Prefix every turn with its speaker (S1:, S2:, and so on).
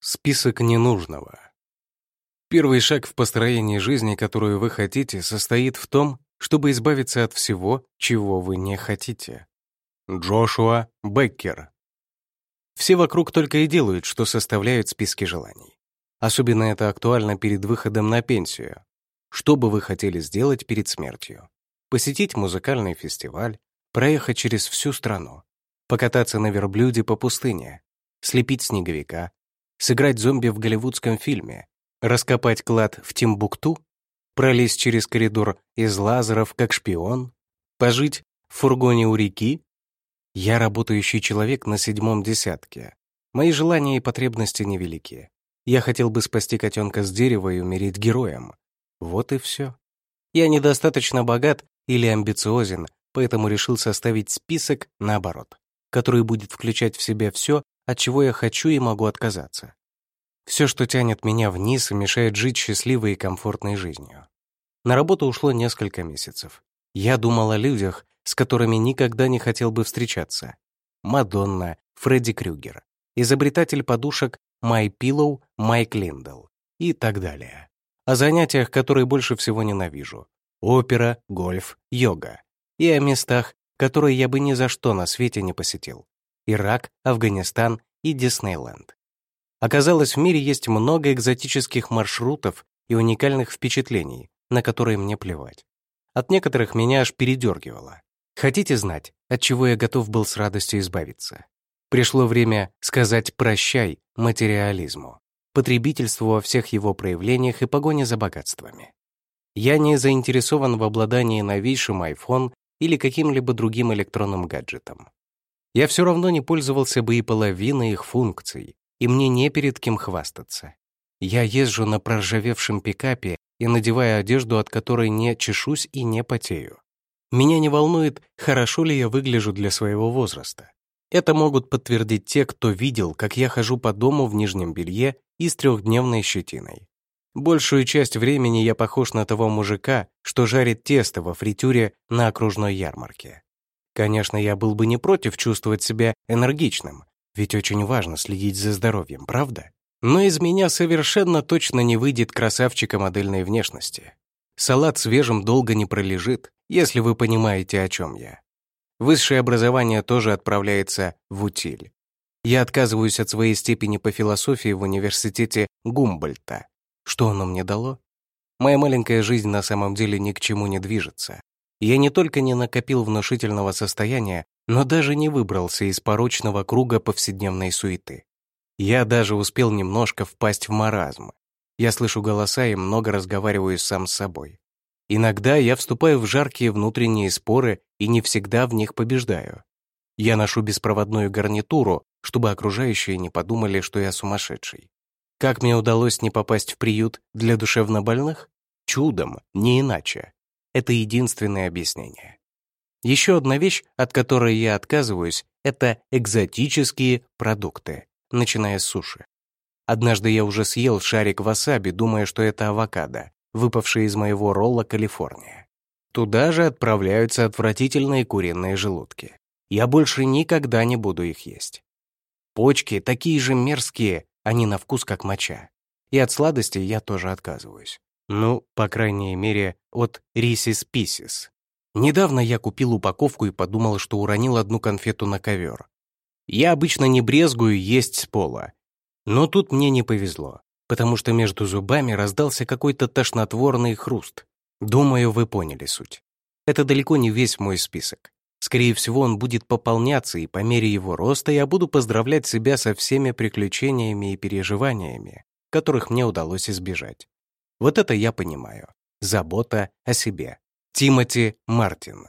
S1: Список ненужного. Первый шаг в построении жизни, которую вы хотите, состоит в том, чтобы избавиться от всего, чего вы не хотите. Джошуа Беккер. Все вокруг только и делают, что составляют списки желаний. Особенно это актуально перед выходом на пенсию. Что бы вы хотели сделать перед смертью? Посетить музыкальный фестиваль, проехать через всю страну, покататься на верблюде по пустыне, слепить снеговика, сыграть зомби в голливудском фильме, раскопать клад в Тимбукту, пролезть через коридор из лазеров как шпион, пожить в фургоне у реки. Я работающий человек на седьмом десятке. Мои желания и потребности невелики. Я хотел бы спасти котенка с дерева и умереть героем. Вот и все. Я недостаточно богат или амбициозен, поэтому решил составить список наоборот, который будет включать в себя все, от чего я хочу и могу отказаться. Все, что тянет меня вниз и мешает жить счастливой и комфортной жизнью. На работу ушло несколько месяцев. Я думал о людях, с которыми никогда не хотел бы встречаться. Мадонна, Фредди Крюгер, изобретатель подушек My Pillow, Майк Линдл и так далее. О занятиях, которые больше всего ненавижу. Опера, гольф, йога. И о местах, которые я бы ни за что на свете не посетил. Ирак, Афганистан и Диснейленд. Оказалось, в мире есть много экзотических маршрутов и уникальных впечатлений, на которые мне плевать. От некоторых меня аж передергивало. Хотите знать, от чего я готов был с радостью избавиться? Пришло время сказать «прощай» материализму, потребительству во всех его проявлениях и погоне за богатствами. Я не заинтересован в обладании новейшим iPhone или каким-либо другим электронным гаджетом. Я все равно не пользовался бы и половиной их функций, и мне не перед кем хвастаться. Я езжу на проржавевшем пикапе и надеваю одежду, от которой не чешусь и не потею. Меня не волнует, хорошо ли я выгляжу для своего возраста. Это могут подтвердить те, кто видел, как я хожу по дому в нижнем белье и с трехдневной щетиной. Большую часть времени я похож на того мужика, что жарит тесто во фритюре на окружной ярмарке. Конечно, я был бы не против чувствовать себя энергичным, ведь очень важно следить за здоровьем, правда? Но из меня совершенно точно не выйдет красавчика модельной внешности. Салат свежим долго не пролежит, если вы понимаете, о чем я. Высшее образование тоже отправляется в утиль. Я отказываюсь от своей степени по философии в университете Гумбольта. Что оно мне дало? Моя маленькая жизнь на самом деле ни к чему не движется. Я не только не накопил внушительного состояния, но даже не выбрался из порочного круга повседневной суеты. Я даже успел немножко впасть в маразм. Я слышу голоса и много разговариваю сам с собой. Иногда я вступаю в жаркие внутренние споры и не всегда в них побеждаю. Я ношу беспроводную гарнитуру, чтобы окружающие не подумали, что я сумасшедший. Как мне удалось не попасть в приют для душевнобольных? Чудом, не иначе. Это единственное объяснение. Еще одна вещь, от которой я отказываюсь, это экзотические продукты, начиная с суши. Однажды я уже съел шарик васаби, думая, что это авокадо, выпавший из моего ролла Калифорния. Туда же отправляются отвратительные куриные желудки. Я больше никогда не буду их есть. Почки такие же мерзкие, они на вкус как моча. И от сладостей я тоже отказываюсь. Ну, по крайней мере, от Reese's Pieces. Недавно я купил упаковку и подумал, что уронил одну конфету на ковер. Я обычно не брезгую есть с пола. Но тут мне не повезло, потому что между зубами раздался какой-то тошнотворный хруст. Думаю, вы поняли суть. Это далеко не весь мой список. Скорее всего, он будет пополняться, и по мере его роста я буду поздравлять себя со всеми приключениями и переживаниями, которых мне удалось избежать. Вот это я понимаю. Забота о себе. Тимоти Мартин